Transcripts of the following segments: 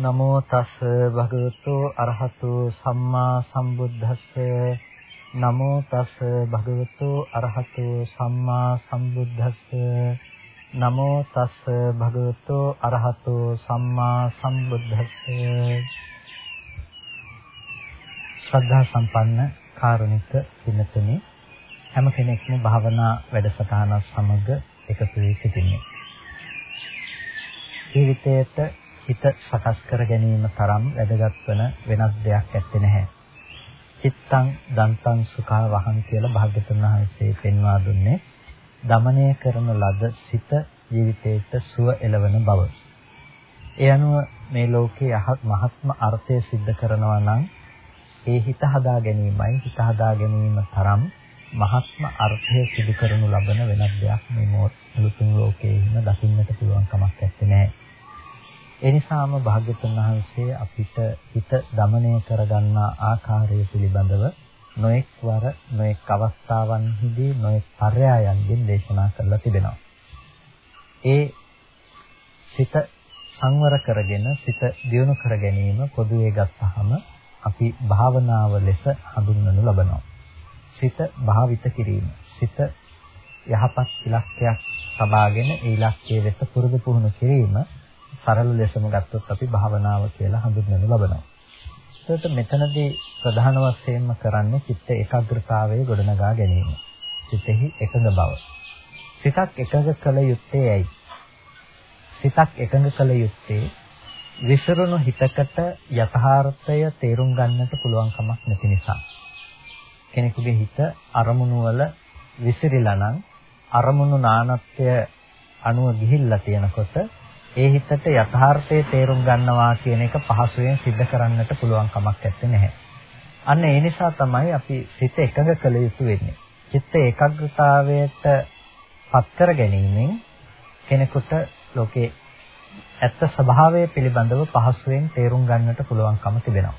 නමෝ තස් භගවතු අරහතු සම්මා සම්බුද්දස්ස. නමෝ තස් භගවතු අරහතු සම්මා සම්බුද්දස්ස. නමෝ තස් භගවතු අරහතු සම්මා සම්බුද්දස්ස. ශ්‍රද්ධා සම්පන්න කාරුණික පින්තුනි හැම කෙනෙක්ම භාවනා වැඩසටහන සමග එකතු වී සිටින්නේ. ජීවිතයට හිත සකස් කර ගැනීම තරම් වැදගත් වෙන වෙනස් දෙයක් ඇත්තේ නැහැ. චිත්තං දන්තං සුඛා වහං කියලා භාග්‍යතුන් වහන්සේ පෙන්වා දුන්නේ දමනය කරන ලද සිත ජීවිතයට සුව එළවන බව. ඒ අනුව මේ ලෝකයේ අහත් මහත්ම අර්ථය સિદ્ધ කරනවා නම් ඒ හිත හදා ගැනීමයි හිත හදා ගැනීම තරම් මහත්ම අර්ථය සිදු කරනු ලබන වෙනත් දෙයක් මේ මොහොත ලෝකයේ හිම දකින්නට පුළුවන් කමක් නැත්තේ. ඒ නිසාම භාග්‍යතුන් වහන්සේ අපිට හිත দমনය කරගන්න ආකාරය පිළිබඳව නොඑක් වර නොඑක් අවස්ථාවන්හිදී නොඑක් පర్యයන්ගෙන් දේශනා කරලා තිබෙනවා. ඒ සිත සංවර කරගෙන සිත දියුණු කර ගැනීම පොදුවේ ගත්තහම අපි භාවනාව ලෙස හඳුන්වනු ලබනවා. සිත භාවිත කිරීම, සිත යහපත් ඉලක්කයක් සබාගෙන ඒ ඉලක්කය වෙත පුරුදු පුහුණු කිරීම සරල ලෙසම ගත්තොත් අපි භාවනාව කියලා හඳුන්වනු ලබනවා. ඒකට මෙතනදී ප්‍රධාන වශයෙන්ම කරන්නේ චිත්ත ඒකාග්‍රතාවයේ ගොඩනගා ගැනීම. සිතෙහි එකඟ බව. සිතක් එකඟ කළ යුත්තේ ඇයි? සිතක් එකඟ කළ යුත්තේ විසිරුණු හිතකට යථාර්ථය තේරුම් ගන්නට පුළුවන් කමක් නැති නිසා. කෙනෙකුගේ හිත අරමුණු වල විසිරිලා නම් අරමුණු නානත්වය අනුව ගිහිල්ලා තියෙනකොට ඒ හිතට යථාර්ථය තේරුම් ගන්නවා කියන එක පහසුවෙන් सिद्ध කරන්නට පුළුවන් කමක් නැත්තේ. අන්න ඒ නිසා තමයි අපි සිත එකඟ කළ යුතු වෙන්නේ. චිත්ත ඒකාග්‍රතාවයට පත් කර ගැනීමෙන් කෙනෙකුට ලෝකේ ඇත්ත ස්වභාවය පිළිබඳව පහසුවෙන් තේරුම් ගන්නට පුළුවන්කම තිබෙනවා.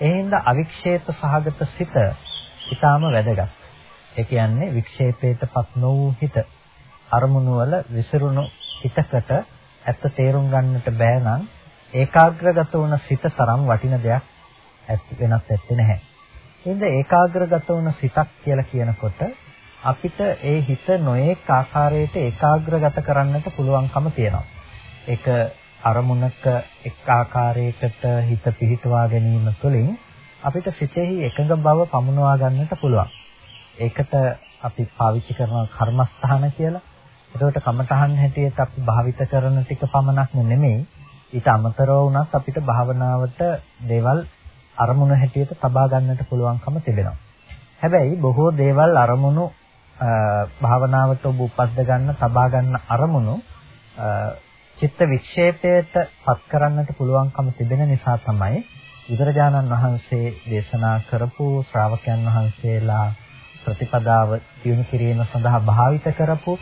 ඒ හින්දා අවික්ෂේප සහගත සිත ඊටාම වැදගත්. ඒ කියන්නේ වික්ෂේපයටපත් නොවූ හිත අරමුණු වල විසිරුණු හිතකට ඇත්ත තේරුම් ගන්නට බෑ නම් ඒකාග්‍රගත වුණ සිත සරම් වටින දෙයක් වෙනස් ඇත්තේ නැහැ. එහෙනම් ඒකාග්‍රගත වුණ සිතක් කියලා කියනකොට අපිට ඒ හිත නොඑක ආකාරයට ඒකාග්‍රගත කරන්නට පුළුවන්කම තියෙනවා. ඒක අරමුණක එක් ආකාරයකට හිත පිහිටවා ගැනීම තුළින් අපිට සිතෙහි එකඟ බව පමුණවා ගන්නට පුළුවන්. ඒකට අපි පාවිච්චි කරන කර්මස්ථාන කියලා එතකොට කමඨහන් හැටියට අපි භාවිත කරන ටික පමණක් නෙමෙයි ඊට අමතරව වුණත් අපිට භාවනාවට දේවල් අරමුණු හැටියට තබා ගන්නට පුළුවන්කම තිබෙනවා. හැබැයි බොහෝ දේවල් අරමුණු භාවනාවට ඔබ උපද්ද ගන්න තබා ගන්න අරමුණු චිත්ත වික්ෂේපයට පත් කරන්නට පුළුවන්කම තිබෙන නිසා තමයි බුදුරජාණන් වහන්සේ දේශනා කරපු ශ්‍රාවකයන් වහන්සේලා ප්‍රතිපදාව දියුණු කිරීම සඳහා භාවිත කරපු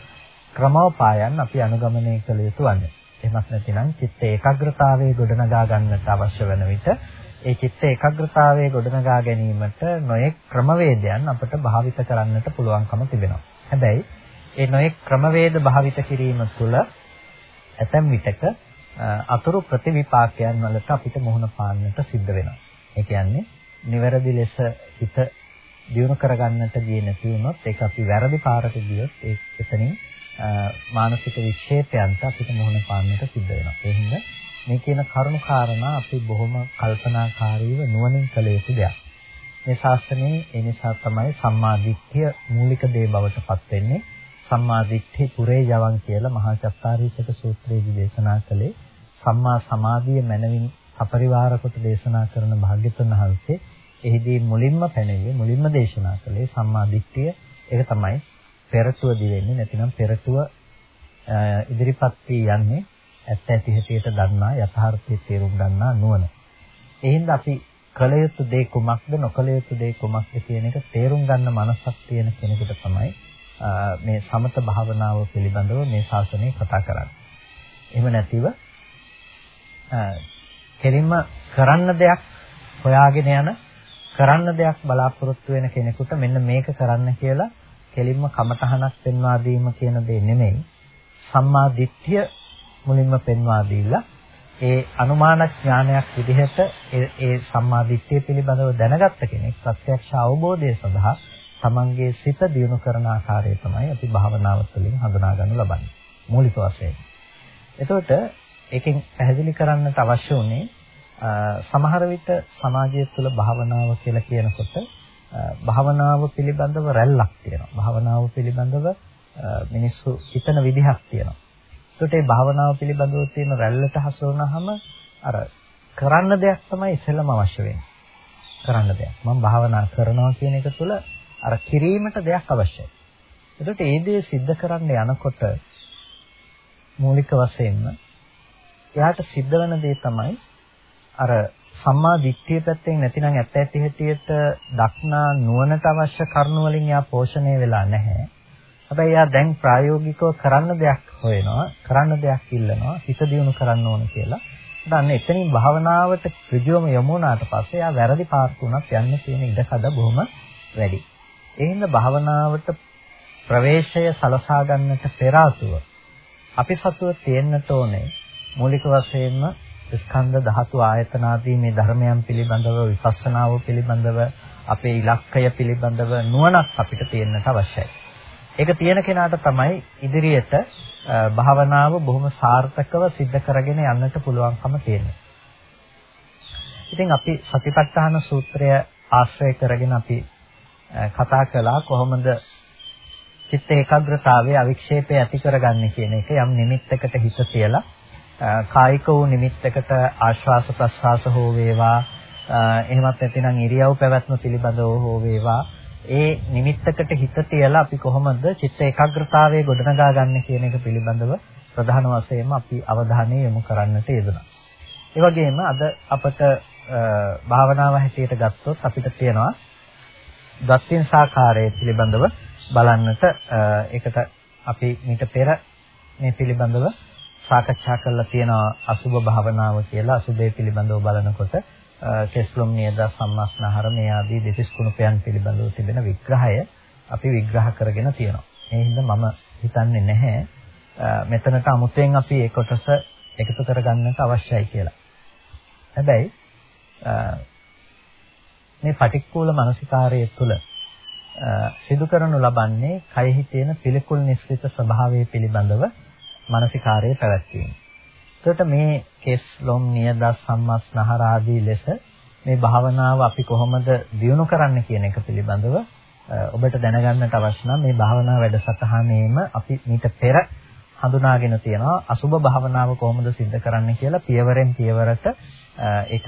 ක්‍රමෝපායන් අපි අනුගමනය කළ යුතු වන්නේ. එහෙමත් නැතිනම් චිත්ත ඒකාග්‍රතාවයේ ගොඩනගා ගන්නට අවශ්‍ය වන විට ඒ චිත්ත ඒකාග්‍රතාවයේ ගොඩනගා ගැනීමට නොයෙක් ක්‍රමවේදයන් අපට භාවිත කරන්නට පුළුවන්කම තිබෙනවා. හැබැයි ඒ නොයෙක් ක්‍රමවේද භාවිත කිරීම තුළ ඇතැම් විටක අතුරු ප්‍රතිවිපාකයන් වලට අපිට මුහුණ පාන්නට සිද්ධ වෙනවා. ඒ කියන්නේ නිවැරදි ලෙස හිත දියුණු කරගන්නට ගියේ නැති වුණොත් ඒක අපි වැරදි පාරට ගියොත් ඒ එතනින් මානසික වික්ෂේපයන්ට අපිට මුහුණ පාන්නට සිද්ධ වෙනවා. ඒ හින්දා මේ කියන කරුණු කාරණා අපි බොහොම කල්පනාකාරීව නුවණින් කළ යුතු දෙයක්. මේ ශාස්ත්‍රයේ ඒ නිසා තමයි සම්මා දිට්ඨිය මූලික දේ බවට පත් වෙන්නේ. සම්මා දිට්ඨි පුරේ යවන් කියලා මහා චත්තාරීසක සූත්‍රයේදී දේශනා කළේ සම්මා සමාධිය මනවින් අපරිවාර කොට දේශනා කරන භාග්‍යතුන් වහන්සේ එහිදී මුලින්ම පැනෙන්නේ මුලින්ම දේශනා කළේ සම්මා දිට්ඨිය ඒක තමයි පෙරටුව දිවෙන්නේ නැතිනම් පෙරටුව ඉදිරිපත් වී යන්නේ ඇත්ත ඇති හැටියට දන්නා යථාර්ථයේ තේරුම් ගන්නා නුවණ. ඒ හින්දා අපි කළ යුතු දේ කුමක්ද නොකළ යුතු දේ කුමක්ද කියන එක තේරුම් ගන්න මනසක් තියෙන කෙනෙකුට තමයි මේ සමත භාවනාව පිළිබඳව මේ ශාසනය කතා කරන්නේ. එහෙම නැතිව කෙලින්ම කරන්න දෙයක් හොයාගෙන යන කරන්න දෙයක් බලාපොරොත්තු වෙන කෙනෙකුට මෙන්න මේක කරන්න කියලා කෙලින්ම කමතහනක් පෙන්වා දීම කියන දේ නෙමෙයි. සම්මා දිට්ඨිය මුලින්ම පෙන්වා දීලා ඒ අනුමාන ඥානයක් විදිහට ඒ සම්මා දිට්ඨිය පිළිබඳව දැනගත්ත කෙනෙක් ප්‍රත්‍යක්ෂ අවබෝධය සඳහා තමන්ගේ සිත දියුණු කරන ආකාරය තමයි අපි භාවනාව තුළින් හඳුනා ගන්න ලබන්නේ. මූලික වශයෙන්. එතකොට ඒකෙන් පැහැදිලි කරන්නට අවශ්‍ය උනේ සමහර විට සමාජය තුළ භාවනාව කියලා කියනකොට භාවනාව පිළිබඳව රැල්ලක් තියෙනවා. භාවනාව පිළිබඳව මිනිස්සු හිතන විදිහක් තියෙනවා. ඒකට මේ භාවනාව පිළිබඳව තියෙන රැල්ලට හසු වුණාම අර කරන්න දෙයක් තමයි ඉස්සෙල්ලම අවශ්‍ය වෙන්නේ. කරන්න දෙයක්. මම භාවනා කරනවා කියන එක තුළ අර කිරීමට දෙයක් අවශ්‍යයි. ඒකට ඒ දේ सिद्ध කරන්න යනකොට මූලික වශයෙන්ම එයාට සිද්ධ වෙන දේ තමයි අර සම්මා දිට්ඨිය පැත්තෙන් නැතිනම් ඇත්ත ඇති හැටියට දක්නා නුවණට අවශ්‍ය කරුණු වලින් යා පෝෂණය වෙලා නැහැ. හැබැයි යා දැන් ප්‍රායෝගිකව කරන්න දෙයක් හොයනවා, කරන්න දෙයක් ඉල්ලනවා, හිත දියුණු කරන්න ඕන කියලා. දැන් එතනින් භාවනාවට ඍජුවම යමු වුණාට පස්සේ යා වැරදි පාර්ශ්ව උනත් යන්න තියෙන ඉඩකඩ බොහොම වැඩි. ඒ හින්දා භාවනාවට ප්‍රවේශය සලසා ගන්නට පෙර අපි සතුව තියෙන්නට ඕනේ මූලික වශයෙන්ම ස්කන්ධ ධාතු ආයතන ආදී මේ ධර්මයන් පිළිබඳව විපස්සනාව පිළිබඳව අපේ ඉලක්කය පිළිබඳව නුවණක් අපිට තියෙන්නට අවශ්‍යයි. ඒක තියෙන කෙනාට තමයි ඉදිරියට භාවනාව බොහොම සාර්ථකව සිද්ධ කරගෙන යන්නට පුළුවන්කම තියෙන්නේ. ඉතින් අපි සතිපට්ඨාන සූත්‍රය ආශ්‍රය කරගෙන අපි කතා කළා කොහොමද චිත්ත ඒකාග්‍රතාවයේ අවික්ෂේපය ඇති කරගන්නේ කියන එක යම් නිමිත්තකට හිත තියලා කායික වූ නිමිත්තකට ආශ්වාස ප්‍රශ්වාස හෝ වේවා එහෙමත් නැතිනම් ඉරියව් පැවැත්ම පිළිබඳව හෝ වේවා ඒ නිමිත්තකට හිත තියලා අපි කොහොමද චිත්ත ඒකාග්‍රතාවයේ ගොඩනගා ගන්න කියන එක පිළිබඳව ප්‍රධාන වශයෙන්ම අපි අවධානය යොමු කරන්නට යෙදුණා. ඒ වගේම අද අපට භාවනාව හැටියට ගත්තොත් අපිට තියෙනවා දත්තින් සාකාරය පිළිබඳව බලන්නට ඒකට අපි මීට පෙර මේ පිළිබඳව සාකච්ඡා කරලා තියෙනවා අසුභ භාවනාව කියලා අසුභය පිළිබඳව බලනකොට කෙස්ලොම් නියද සම්මස්නහර මේ ආදී දෙතිස් කුණපයන් පිළිබඳව තිබෙන විග්‍රහය අපි විග්‍රහ කරගෙන තියෙනවා. ඒ හින්දා මම හිතන්නේ නැහැ මෙතනට අමුතෙන් අපි ඒ කොටස එකතු කරගන්නට අවශ්‍යයි කියලා. හැබැයි මේ පටික්කුල මානසිකාරය තුළ සිදු කරනු ලබන්නේ කයෙහි තියෙන පිළිකුල් නිස්කෘත ස්වභාවය පිළිබඳව මානසිකාරයේ පැවැත්වීම. එතකොට මේ කෙස් ලොම් නියද සම්මස් නහර ආදී ලෙස මේ භාවනාව අපි කොහොමද දියුණු කරන්න කියන එක පිළිබඳව ඔබට දැනගන්නට අවශ්‍ය නම් මේ භාවනා වැඩසටහනේම අපි මීට පෙර හඳුනාගෙන තියෙනවා අසුබ භාවනාව කොහොමද සිද්ධ කරන්න කියලා පියවරෙන් පියවරට ඒක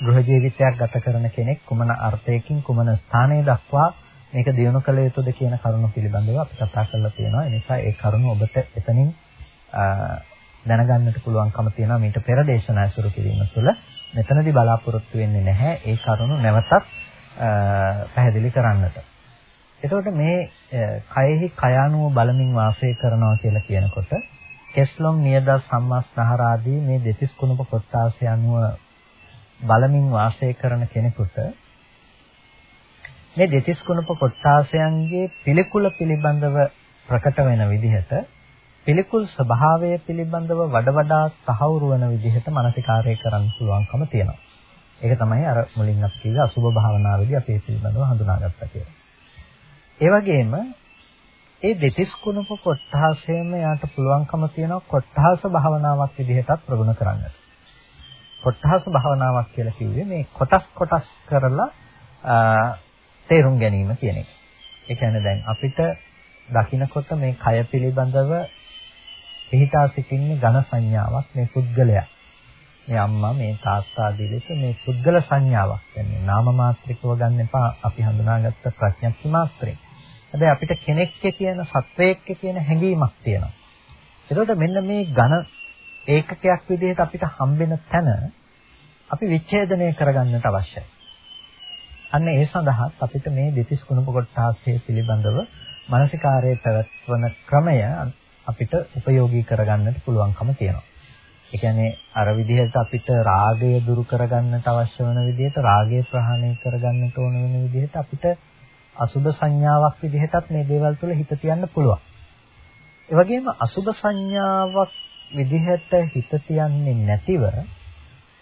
ගෘහ ජීවිතයක් ගත කරන කෙනෙක් කුමන අර්ථයකින් කුමන ස්ථානයේ දක්වා මේක දියුණු කළ යුතුද කියන කරුණු පිළිබඳව අපි කතා කරලා තියෙනවා. ඒ නිසා ඒ කරුණු ඔබට එතනින් දැනගන්නට පුළුවන්කම තියෙනවා මීට පෙර දේශනා සුරු කිරීම තුළ මෙතනදී බලාපොරොත්තු වෙන්නේ නැහැ ඒ කරුණු නැවතත් පැහැදිලි කරන්නට. එතකොට මේ කයෙහි කයානුව බලමින් වාසය කරනවා කියලා කියනකොට කෙස්ලොම් නියද සම්මස්නහර ආදී මේ දෙතිස් කුණප කොටාසය අනුව බලමින් වාසය කරන කෙනෙකුට මේ දෙතිස් කුණප කොටාසයන්ගේ පිළිකුල පිළිබඳව ප්‍රකට වෙන විදිහට පිළිකුල් ස්වභාවය පිළිබඳව වඩ වඩා තහවුරු වෙන විදිහට මානසිකාරය කරන්න පුළුවන්කම තියෙනවා. ඒක තමයි අර මුලින් අපි කිව්ව අසුබ භාවනාවේදී අපි පිළිබඳව හඳුනාගත්තා කියලා. ඒ වගේම ඒ දෙතිස් කුණප කොට්ටාසයම යාට පුළුවන්කම තියෙනවා කොට්ටාස භාවනාවක් විදිහටත් ප්‍රගුණ කරන්නට. කොට්ටාස භාවනාවක් කියලා කිව්වේ මේ කොටස් කොටස් කරලා තේරුම් ගැනීම කියන එක. ඒ කියන්නේ දැන් අපිට දකින්නකොට මේ කය පිළිබඳව පිහිටා සිටින්නේ ඝන සංඥාවක් මේ පුද්ගලයා. මේ අම්මා මේ තාත්තා ආදී ලෙස මේ පුද්ගල සංඥාවක්. කියන්නේ නාම මාත්‍රිකව ගන්න එපා අපි හඳුනාගත්ත ප්‍රඥප්ති මාත්‍රේ. හැබැයි අපිට කෙනෙක්ක කියන සත්වයේක්ක කියන හැඟීමක් තියෙනවා. ඒකට මෙන්න මේ ඝන ඒකකයක් විදිහට අපිට හම්බෙන තැන අපි විච්ඡේදනය කරගන්නට අවශ්‍යයි. අන්න ඒ සඳහා අපිට මේ දෙතිස් කුණප කොටාස්සේ පිළිබඳව මානසිකාරයේ පැවැත්වන ක්‍රමය අපිට ප්‍රයෝගී කරගන්නට පුළුවන්කම තියෙනවා. ඒ කියන්නේ අර විදිහට අපිට රාගය දුරු කරගන්නට අවශ්‍ය වෙන විදිහට රාගය ප්‍රහාණය කරගන්නට ඕන වෙන විදිහට අපිට අසුබ සංඥාවක් විදිහටත් මේ දේවල් තුළ හිත තියන්න පුළුවන්. ඒ වගේම අසුබ සංඥාවක් විදිහට හිත තියන්නේ නැතිව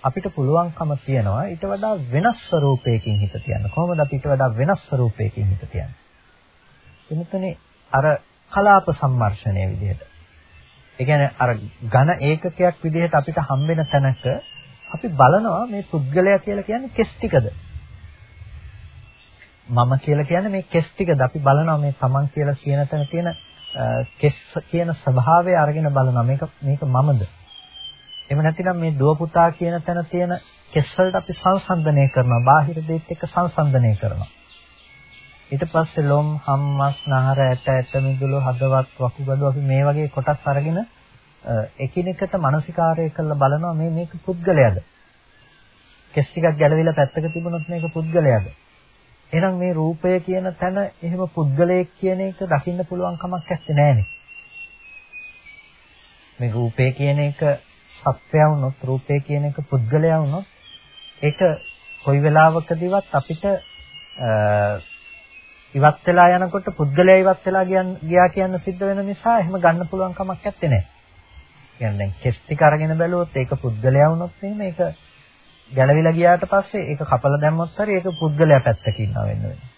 අපිට පුළුවන්කම තියනවා ඊට වඩා වෙනස් ස්වරූපයකින් හිත තියන්න. කොහොමද අපි ඊට වඩා වෙනස් ස්වරූපයකින් හිත තියන්නේ? එතනනේ අර කලාප සම්මර්ෂණය විදිහට. ඒ කියන්නේ අර ඝන ඒකකයක් විදිහට අපිට හම්බෙන තැනක අපි බලනවා මේ පුද්ගලයා කියලා කියන්නේ කෙස් ටිකද? මම කියලා කියන්නේ මේ කෙස් ටිකද? අපි බලනවා මේ තමන් කියලා කියන තැන තියෙන කෙස් කියන ස්වභාවය අරගෙන බලනවා මේක මේක මමද? එහෙම නැතිනම් මේ දුව පුතා කියන තැන තියෙන කෙස් වලට අපි සංසන්දනය කරනවා. බාහිර දේත් එක්ක සංසන්දනය කරනවා. ඊට පස්සේ ලොම්, හම්මස්, නහර, ඇට, ඇට මිදුළු, හදවත්, වකුගඩු අපි මේ වගේ කොටස් අරගෙන එකිනෙකට මානසිකාරය කරලා බලනවා මේ මේක පුද්ගලයාද? කෙස් ටිකක් ගැලවිලා පැත්තක තිබුණොත් මේක පුද්ගලයාද? එහෙනම් මේ රූපය කියන තැන එහෙම පුද්ගලයෙක් කියන එක දකින්න පුළුවන් කමක් නැත්තේ මේ රූපය කියන එක සත්‍යය වුණොත් රූපය කියන එක පුද්ගලයා වුණොත් ඒක කොයි වෙලාවකදීවත් අපිට ඉවත් වෙලා යනකොට පුද්ගලයා ඉවත් වෙලා ගියා කියන්න සිද්ධ වෙන නිසා එහෙම ගන්න පුළුවන් කමක් නැත්තේ නෑ. කියන්නේ දැන් කෙස් ටික අරගෙන බැලුවොත් ඒක පුද්ගලයා වුණොත් එහෙම ඒක ගැලවිලා ගියාට පස්සේ ඒක කපලා දැම්මොත් හරි ඒක පුද්ගලයා පැත්තක ඉන්නවා වෙන්න වෙනවා.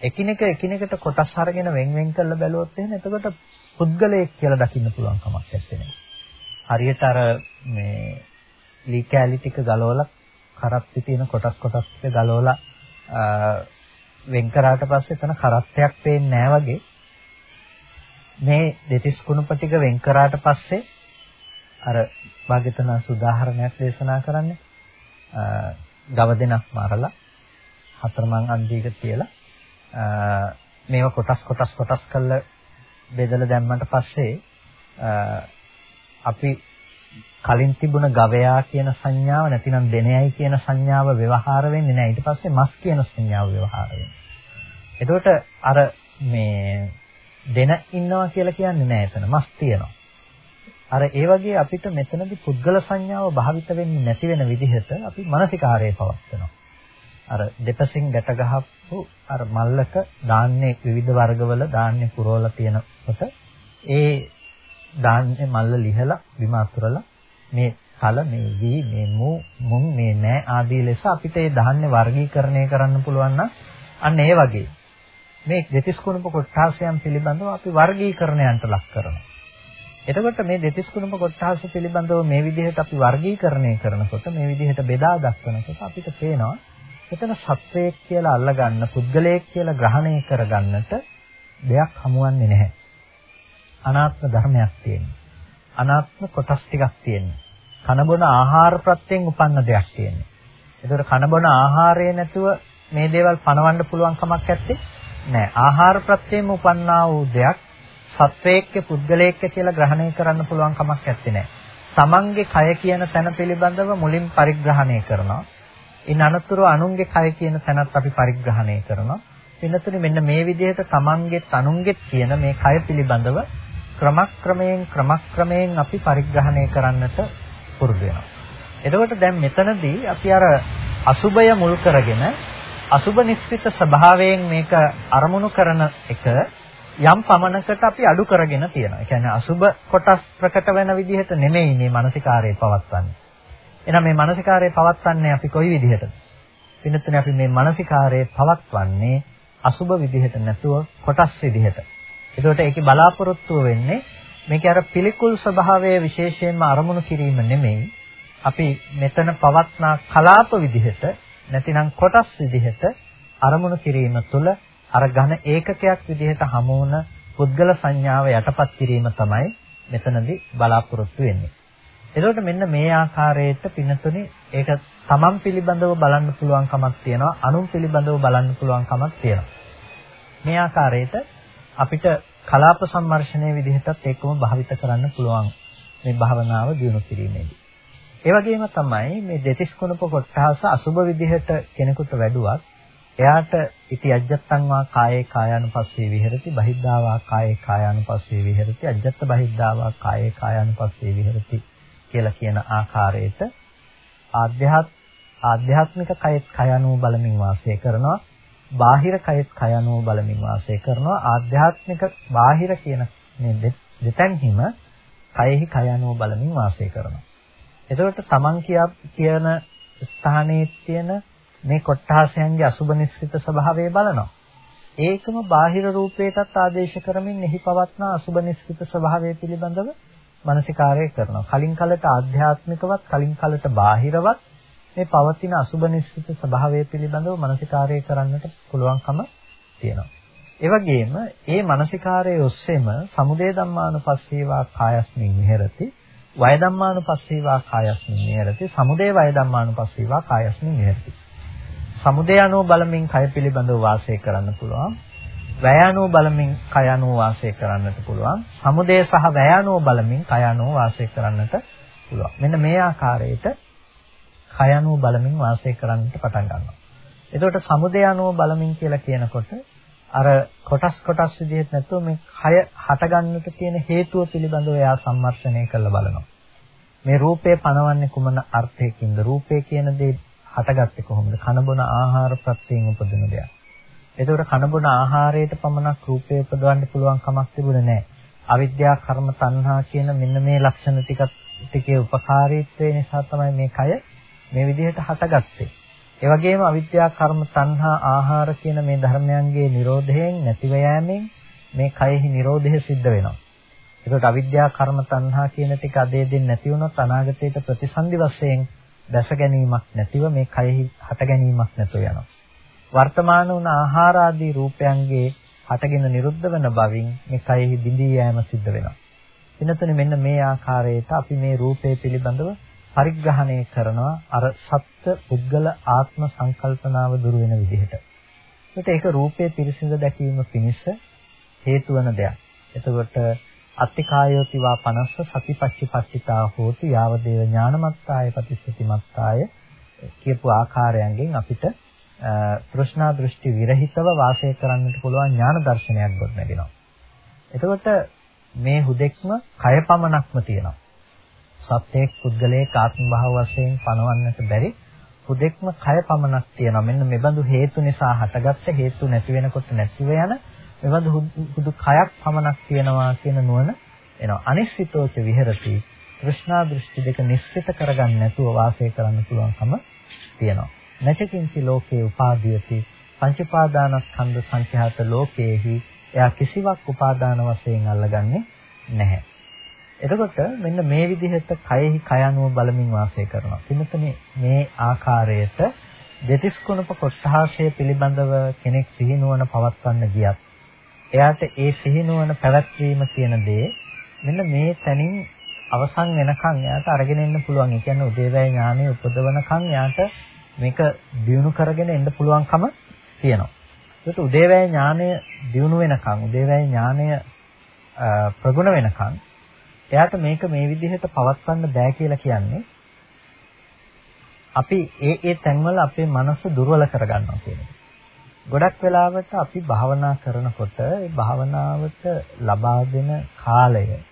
එකිනෙක එකිනෙකට කොටස් අරගෙන වෙන් වෙන් කරලා බැලුවොත් එහෙම එතකොට පුද්ගලයෙක් කියලා දකින්න පුළුවන් කමක් නැත්තේ. හරියට අර මේ ලී කැලි ටික ගලවලා කරත්තේ තියෙන කොටස් කොටස් ටික ගලවලා වෙන් කරාට පස්සේ එතන කරත්තයක් පේන්නේ නැහැ වගේ. මේ දෙතිස් කුණප ටික වෙන් කරාට පස්සේ අර භාග්‍යතන සුදාහරණයක් දේශනා කරන්නේ. ගව දෙනක් මරලා හතරමං අන්දීක තියලා මේව කොටස් කොටස් කොටස් කරලා බෙදලා දැම්මට පස්සේ අපි කලින් තිබුණ ගවයා කියන සංඥාව නැතිනම් දෙනයයි කියන සංඥාව ව්‍යවහාර වෙන්නේ නැහැ. ඊට පස්සේ මස් කියන සංඥාව ව්‍යවහාර වෙනවා. එතකොට අර මේ දෙන ඉන්නවා කියලා කියන්නේ නැහැ එතන. මස් තියෙනවා. අර ඒ වගේ අපිට මෙතනදී පුද්ගල සංඥාව භාවිත වෙන්නේ නැති වෙන විදිහට අපි මානසිකාරය පවත්වනවා. අර දෙපසින් ගැට ගහපු අර මල්ලක ධාන්‍ය විවිධ වර්ගවල ධාන්‍ය පුරවලා තියෙනකොට ඒ ධාන්‍ය මල්ල ලිහලා බිම අතුරලා මේ කල මේ වී මේ මු මුං මේ නෑ ආදී ලෙස අපිට ඒ ධාන්‍ය වර්ගීකරණය කරන්න පුළුවන් නම් අන්න ඒ වගේ මේ දෙතිස් කුණප කොට්ටාසයන් පිළිබඳව අපි වර්ගීකරණයන්ට ලක් කරනවා. එතකොට මේ දෙතිස් කුණප කොට්ටාස පිළිබඳව මේ විදිහට අපි වර්ගීකරණය කරනකොට මේ විදිහට බෙදා දක්වනකොට අපිට පේනවා එතන සත්වයක් කියලා අල්ලගන්න පුද්ගලයෙක් කියලා ග්‍රහණය කරගන්නට දෙයක් හමුවන්නේ නැහැ. අනාත්ම ධර්මයක් තියෙනවා. අනාත්ම කොටස් ටිකක් තියෙනවා. කනබොන ආහාර ප්‍රත්‍යයෙන් උපන්න දෙයක් තියෙනවා. ඒතකොට කනබොන ආහාරය නැතුව මේ දේවල් පණවන්න පුළුවන් කමක් නැත්තේ නෑ. ආහාර ප්‍රත්‍යයෙන් උපන්නා වූ දෙයක් සත්වයේක්ක පුද්ගලයෙක්ක කියලා ග්‍රහණය කරන්න පුළුවන් කමක් නැත්තේ නෑ. තමන්ගේ කය කියන තැන පිළිබඳව මුලින් පරිග්‍රහණය කරනවා. ඉන් අනතුරු අනුන්ගේ කය කියන තැනත් අපි පරිග්‍රහණය කරනවා. වෙනතුනේ මෙන්න මේ විදිහට තමන්ගේ තනුන්ගේ කියන මේ කය පිළිබඳව ක්‍රමක්‍රමයෙන් ක්‍රමක්‍රමයෙන් අපි පරිග්‍රහණය කරන්නට පුරුදු වෙනවා. එතකොට දැන් මෙතනදී අපි අර අසුබය මුල් කරගෙන අසුබ නිස්සිත ස්වභාවයෙන් මේක අරමුණු කරන එක යම් පමණකට අපි අඩු කරගෙන තියෙනවා. ඒ කියන්නේ අසුබ කොටස් ප්‍රකට වෙන විදිහට නෙමෙයි මේ මානසිකාරය පවත්වන්නේ. එහෙනම් මේ මානසිකාරය පවත්වන්නේ අපි කොයි විදිහටද? පින්නතුනේ අපි මේ මානසිකාරය පවත්වන්නේ අසුබ විදිහට නැතුව කොටස් විදිහට. ඒකට ඒකේ බලාපොරොත්තුව වෙන්නේ මේකේ අර පිළිකුල් ස්වභාවය විශේෂයෙන්ම අරමුණු කිරීම නෙමෙයි. අපි මෙතන පවත්නා කලාප විදිහට නැතිනම් කොටස් විදිහට අරමුණු කිරීම තුළ අර ඝන ඒකකයක් විදිහට හමු වුණ පුද්ගල සංඥාව යටපත් කිරීම තමයි මෙතනදී බලාපොරොත්තු වෙන්නේ. එතකොට මෙන්න මේ ආකාරයට පින්නතුනේ ඒක තමන් පිළිබඳව බලන්න පුළුවන් කමක් තියෙනවා අනුන් පිළිබඳව බලන්න පුළුවන් කමක් තියෙනවා. මේ ආකාරයට අපිට කලාප සම්මර්ෂණයේ විදිහටත් ඒකම භාවිත කරන්න පුළුවන් මේ භාවනාව දියුණු කිරීමේදී. ඒ වගේම තමයි මේ දෙතිස් කුණප කොටහස අසුබ විදිහට කෙනෙකුට වැඩුවත් එයාට ඉති අජ්ජත්තං වා කායේ කායානුපස්සේ විහෙරති බහිද්ධාවා කායේ කායානුපස්සේ විහෙරති අජ්ජත්ත බහිද්ධාවා කායේ කායානුපස්සේ විහෙරති කියලා කියන ආකාරයට ආධ්‍යාත් ආධ්‍යාත්මික කයත් කයano බලමින් වාසය කරනවා බාහිර කයත් කයano බලමින් වාසය කරනවා ආධ්‍යාත්මික බාහිර කියන මේ දෙතැන්හිම කයෙහි කය අනුව බලමින් වාසය කරනවා. එතකොට තමන් කියා කියන ස්ථානයේ තියෙන මේ කොට්ටාසයන්ගේ අසුබ නිස්සිත ස්වභාවය බලනවා. ඒකම බාහිර රූපයටත් ආදේශ කරමින් එහි පවත්නා අසුබ නිස්සිත ස්වභාවය පිළිබඳව මානසිකාරය කරනවා. කලින් කලට ආධ්‍යාත්මිකවත් කලින් කලට බාහිරවත් මේ පවතින අසුබ නිස්සිත ස්වභාවය පිළිබඳව මානසිකාරය කරන්නට පුළුවන්කම තියෙනවා. ඒ වගේම ඒ මානසිකාරයේ ඔස්සේම සමුදය ධම්මානුපස්සීවා කායස්මින් විහෙරති වය ධම්මානුපස්සීවා කායස්මින් විහෙරති සමුදය වය ධම්මානුපස්සීවා කායස්මින් විහෙරති. සමුදය අනුව බලමින් කය පිළිබඳව වාසය කරන්න පුළුවන්. වැය අනුව බලමින් කය අනුව වාසය කරන්නට පුළුවන්. සමුදය සහ වැය අනුව බලමින් කය අනුව වාසය කරන්නට පුළුවන්. මෙන්න මේ ආකාරයට කය අනුව බලමින් වාසය කරන්නට පටන් ගන්නවා එතකොට සමුදය අනුව බලමින් කියලා කියනකොට අර කොටස් කොටස් විදිහට නැතුව මේ කය හටගන්නට තියෙන හේතුව පිළිබඳව එයා සම්මර්ෂණය කරලා බලනවා. මේ රූපය පනවන්නේ කුමන අර්ථයකින්ද? රූපය කියන දේ හටගත්තේ කොහොමද? කනබොන ආහාර ප්‍රත්‍යයෙන් උපදින දෙයක්. ඒතකොට කනබොන ආහාරයට පමණක් රූපය උපදවන්න පුළුවන් කමක් තිබුණේ නැහැ. අවිද්‍යා කර්ම තණ්හා කියන මෙන්න මේ ලක්ෂණ ටික ටිකේ උපකාරීත්වය නිසා තමයි මේ කය මේ විදිහට හටගත්තේ. ඒ වගේම අවිද්‍යා කර්ම තණ්හා ආහාර කියන මේ ධර්මයන්ගේ Nirodhayen නැතිව යෑමෙන් මේ කයෙහි Nirodhaය සිද්ධ වෙනවා. ඒකට අවිද්‍යා කර්ම තණ්හා කියන ටික අදේ දෙන්නේ නැති වුණොත් අනාගතයට ප්‍රතිසන්දි වශයෙන් දැස ගැනීමක් නැතිව මේ කයෙහි හට ගැනීමක් නැතුව යනවා. වර්තමාන වුණ ආහාර ආදී රූපයන්ගේ හටගෙන නිරුද්ධ වෙන බවින් මේ කයෙහි බිඳී යෑම සිද්ධ වෙනවා. එනතන මෙන්න මේ ආකාරයට අපි මේ රූපය පිළිබඳව පරිග්‍රහණය කරනවා අර සත්ත්ව පුද්ගල ආත්ම සංකල්පනාව දුර වෙන විදිහට. ඒකට ඒක රූපයේ පිරිසිඳ දැකීම පිණිස හේතු වෙන දෙයක්. එතකොට අත්තිකායෝතිවා 50 සතිපච්චිපච්චිතා හෝති යාවදේව ඥානමත්තාය ප්‍රතිසතිමත්තාය කියපු ආකාරයන්ගෙන් අපිට තෘෂ්ණා දෘෂ්ටි විරහිතව වාසය කරන්නට පුළුවන් ඥාන දර්ශනයක් ගොඩනගෙනවා. එතකොට මේ හුදෙක්ම කය පමණක්ම තියෙනවා. සත්‍යයක් පුද්ගලයෙක් ආත්ම භාව වශයෙන් පනවන්නට බැරි හුදෙක්ම කය පමණක් තියෙනවා. මෙන්න මෙබඳු හේතු නිසා හටගත්ත හේතු නැති වෙනකොට නැතිව යන මෙබඳු හුදු කයක් පමණක් තියෙනවා කියන නුවණ එනවා. අනිශ්චිතෝච විහෙරති. કૃષ્ණා දෘෂ්ටි දෙක නිශ්චිත කරගන්න නැතුව වාසය කරන්න පුළුවන්කම තියෙනවා. නැචකින්චි ලෝකේ උපාදීයති පංච උපාදානස්කන්ධ සංඛ්‍යාත ලෝකේහි එයා කිසිවක් උපාදාන වශයෙන් අල්ලගන්නේ නැහැ. එතකොට මෙන්න මේ විදිහට කයෙහි කය අනුව බලමින් වාසය කරනවා. කිමතනේ මේ ආකාරයට දෙතිස් කුණප කොට්ටාශය පිළිබඳව කෙනෙක් සිහිනුවන පවත්වන්න ගියත් එයාට ඒ සිහිනුවන පැවැත්වීම කියන දේ මෙන්න මේ තැනින් අවසන් වෙනකන් එයාට අරගෙන එන්න පුළුවන්. ඒ කියන්නේ උදේවැය ඥානෙ උපදවනකන් එයාට මේක දියුණු කරගෙන එන්න පුළුවන්කම තියෙනවා. ඒකට උදේවැය ඥානය දියුණු වෙනකන් උදේවැය ඥානය ප්‍රගුණ වෙනකන් එයාට මේක මේ විදිහට පවත්වන්න බෑ කියලා කියන්නේ අපි ඒ ඒ තැන්වල අපේ මනස දුර්වල කරගන්නවා කියන එක. ගොඩක් වෙලාවට අපි භාවනා කරනකොට ඒ භාවනාවට ලබා දෙන කාලය ඒ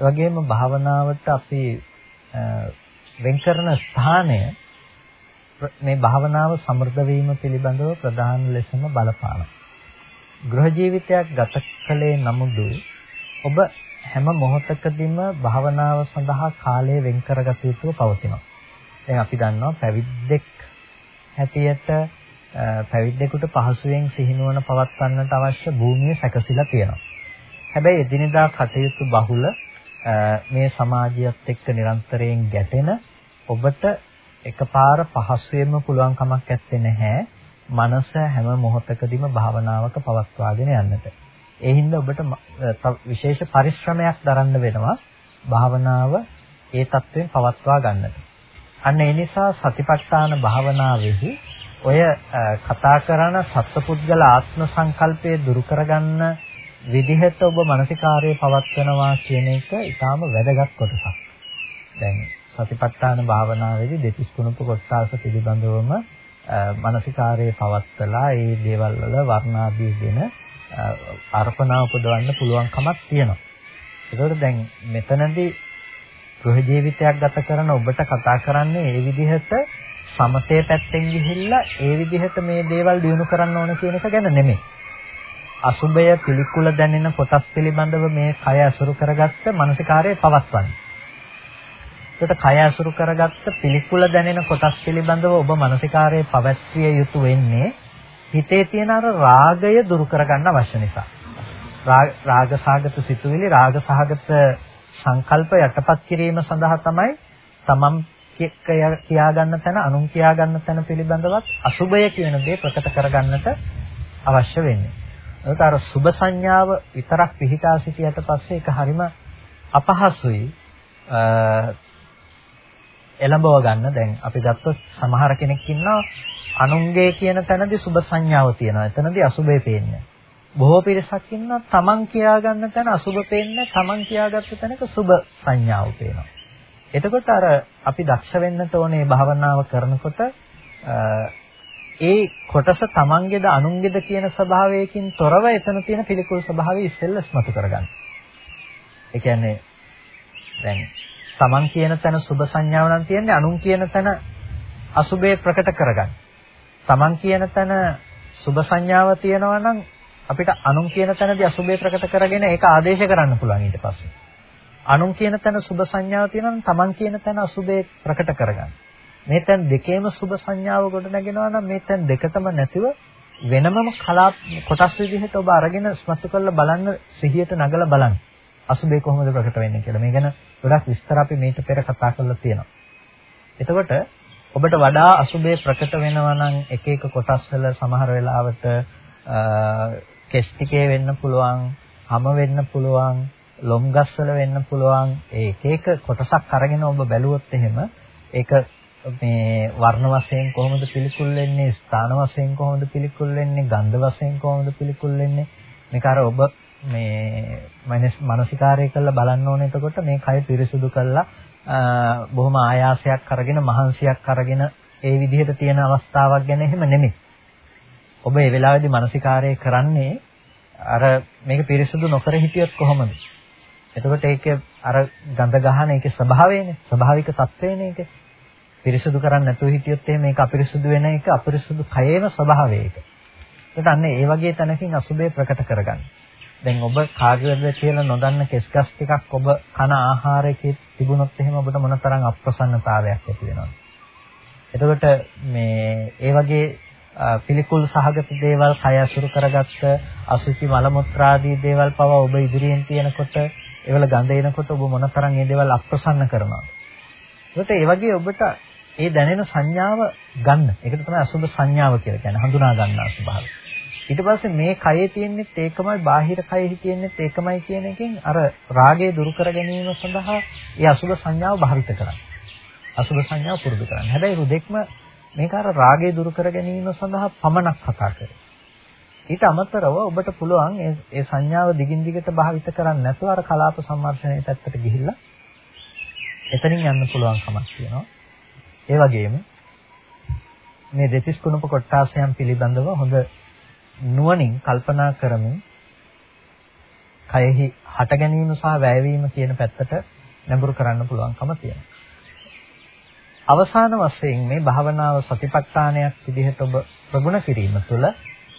වගේම භාවනාවට අපි වෙන් කරන ස්ථානය මේ භාවනාව සමෘද්ධ වීම පිළිබඳව ප්‍රධාන ලෙසම බලපානවා. ගෘහ ජීවිතයක් ගත කළේ නමුදු ඔබ හැම මොහොතකදීම භාවනාව සඳහා කාලය වෙන් කරගත යුතුව පවතිනවා. දැන් අපි දන්නවා පැවිද්දෙක් හැටියට පැවිද්දෙකුට පහසුවෙන් සිහිනුවන පවත්වන්නට අවශ්‍ය භූමිය සැකසීලා තියෙනවා. හැබැයි එදිනෙදා කටයුතු බහුල මේ සමාජයත් එක්ක නිරන්තරයෙන් ගැටෙන ඔබට එකපාර පහසුවෙන්ම පුළුවන් කමක් නැත්තේ නැහැ. මනස හැම මොහොතකදීම භාවනාවක පවත්වාගෙන යන්නට. ඒ හින්දා ඔබට විශේෂ පරිශ්‍රමයක් දරන්න වෙනවා භාවනාව ඒ தත්වෙන් පවත්වා ගන්නට. අන්න ඒ නිසා සතිපට්ඨාන භාවනාවේහි ඔය කතා කරන සත්පුද්ගල ආත්ම සංකල්පය දුරු කරගන්න විදිහට ඔබ මානසිකාර්යය පවත්වනවා කියන එක ඊටාම වැදගත් කොටසක්. දැන් සතිපට්ඨාන භාවනාවේදී දෙතිස් කුණප කොටස පිළිබඳවම මානසිකාර්යය පවත්වලා ඒ දේවල් වල වර්ණාභී දෙන අර්පණා උපදවන්න පුළුවන්කමක් තියෙනවා. ඒකෝට දැන් මෙතනදී ගෘහ ජීවිතයක් ගත කරන ඔබට කතා කරන්නේ ඒ විදිහට සමතේ පැත්තෙන් ගිහිල්ලා ඒ විදිහට මේ දේවල් දිනු කරන්න ඕන කියන එක ගැන නෙමෙයි. අසුබය පිළිකුල දැනෙන කොටස් පිළිබඳව මේ කය අසුරු කරගත්ත මානසිකාරයේ පවත්වන්නේ. ඒකට කය අසුරු කරගත්ත පිළිකුල දැනෙන කොටස් පිළිබඳව ඔබ මානසිකාරයේ පවත්විය යුතු වෙන්නේ හිතේ තියෙන අර රාගය දුරු කරගන්න අවශ්‍ය නිසා. රාගසහගත සිතුවිලි රාගසහගත සංකල්ප යටපත් කිරීම සඳහා තමයි තමන් කියා ගන්න තැන අනුන් කියා ගන්න තැන පිළිබඳවත් අසුබය කියන දේ ප්‍රකට කරගන්නට අවශ්‍ය වෙන්නේ. ඒක අර සුබ සංඥාව විතරක් පිහිටා සිටියට පස්සේ ඒක හරිම අපහසුයි. එළඹව ගන්න දැන් අපි ගත්තොත් සමහර කෙනෙක් ඉන්නවා අනුන්ගේ කියන තැනදී සුබ සංඥාව තියෙනවා. එතනදී අසුබේ පේන්නේ. බොහෝ පිරිසක් ඉන්නවා තමන් කියා ගන්න තැන අසුබ පේන්නේ තමන් කියාගත්ත තැනක සුබ සංඥාව පේනවා. එතකොට අර අපි දක්ෂ වෙන්නට ඕනේ භාවනාව කරනකොට ඒ කොටස තමන්ගේද අනුන්ගේද කියන ස්වභාවයකින් තොරව එතන තියෙන පිළිකුල් ස්වභාවය ඉස්සෙල්ල ස්මතු කරගන්න. ඒ කියන්නේ දැන් තමන් කියන තැන සුබ සංඥාව නම් තියෙන්නේ අනුන් කියන තැන අසුබේ ප්‍රකට කරගන්න. තමන් කියන තැන සුබ සංඥාව තියෙනවා නම් අපිට අනුන් කියන තැනදී අසුබේ ප්‍රකට කරගෙන ඒක ආදේශ කරන්න පුළුවන් ඊට පස්සේ. අනුන් කියන තැන සුබ සංඥාව තියෙනවා නම් තමන් කියන තැන අසුබේ ප්‍රකට කරගන්න. මේ තැන් දෙකේම සුබ සංඥාව ගොඩ නැගෙනවා නම් මේ තැන් දෙකතම නැතිව වෙනමම කලා කොටස් විදිහට ඔබ අරගෙන ස්මතු කරලා බලන්න සිහියට නගලා බලන්න. අසුබේ කොහොමද ප්‍රකට වෙන්නේ කියලා. මේ ගැන ගොඩක් විස්තර අපි මීට පෙර කතා කරලා තියෙනවා. එතකොට ඔබට වඩා අසුබේ ප්‍රකට වෙනවා නම් එක එක කොටස් වල සමහර වෙලාවට කෙස් ටිකේ වෙන්න පුළුවන්, හැම වෙන්න පුළුවන්, ලොම්ගස් වල වෙන්න පුළුවන්. ඒ එක එක කොටසක් අරගෙන ඔබ බැලුවොත් එහෙම ඒක මේ වර්ණ වශයෙන් කොහොමද පිළිකුල් වෙන්නේ ස්ථාන වශයෙන් කොහොමද පිළිකුල් වෙන්නේ ගන්ධ වශයෙන් කොහොමද පිළිකුල් වෙන්නේ මේක අර ඔබ මේ මානසිකාරය කරලා බලන්න ඕනේ එතකොට මේ කය පිරිසුදු කරලා බොහොම ආයාසයක් අරගෙන මහන්සියක් අරගෙන ඒ විදිහට තියෙන අවස්ථාවක් ගැන එහෙම නෙමෙයි. ඔබ ඒ වෙලාවේදී මානසිකාරය කරන්නේ අර මේක පිරිසුදු නොකර හිටියොත් කොහොමද? එතකොට ඒක අර ගඳ ගහන ඒකේ ස්වභාවයනේ. ස්වභාවික තත්ත්වයනේ ඒක. පිරිසුදු කරන්නේ නැතුව හිටියොත් එහෙම මේක අපිරිසුදු වෙන එක අපිරිසුදු කයේම ස්වභාවය ඒක. ඒත් අන්න ඒ වගේ තැනකින් අසුබේ ප්‍රකට කරගන්න. දැන් ඔබ කාගේද කියලා නොදන්න කෙස්ගස් ටිකක් ඔබ කන ආහාරයේ තිබුණොත් එහෙම ඔබට මොනතරම් අප්‍රසන්නතාවයක් ඇති වෙනවද? එතකොට මේ ඒ වගේ පිළිකුල් සහගත දේවල් කය අසුරු කරගත්ත අසුචි මල මුත්‍රාදී දේවල් පවා ඔබ ඉදිරියෙන් තියෙනකොට ඒවල ගඳ එනකොට ඔබ මොනතරම් මේ දේවල් අප්‍රසන්න කරනවද? ඒකට ඒ වගේ ඔබට ඒ දැනෙන සංඥාව ගන්න. ඒකට තමයි අසුබ සංඥාව කියලා කියන්නේ හඳුනා ගන්නා ස්වභාවය. ඊට පස්සේ මේ කයේ තියෙනෙත් ඒකමයි බාහිර කයෙහි තියෙනෙත් ඒකමයි කියන එකෙන් අර රාගය දුරු කර ගැනීම සඳහා ඒ අසුබ සංඥාව භාවිත කරන්න. අසුබ සංඥාව පුරුදු කරන්න. හැබැයි රුදෙක්ම මේක අර රාගය දුරු කර ගැනීම සඳහා පමණක් කතා කරේ. ඊට අමතරව ඔබට පුළුවන් ඒ සංඥාව දිගින් දිගට භාවිත කරන්නේ නැතුව අර කලාප සම්මර්ෂණයේ පැත්තට ගිහිල්ලා එතනින් යන්න පුළුවන් කමක් තියෙනවා. ඒ වගේම මේ දෙතිස් කුණප කොට්ටාසයන් පිළිබඳව හොඳ නුවණින් කල්පනා කරමින් කයෙහි හට ගැනීම සහ වැයවීම කියන පැත්තට නැඹුරු කරන්න පුළුවන්කම තියෙනවා. අවසාන වශයෙන් මේ භාවනාව සතිපට්ඨානයක් විදිහට ඔබ ප්‍රගුණ කිරීම තුළ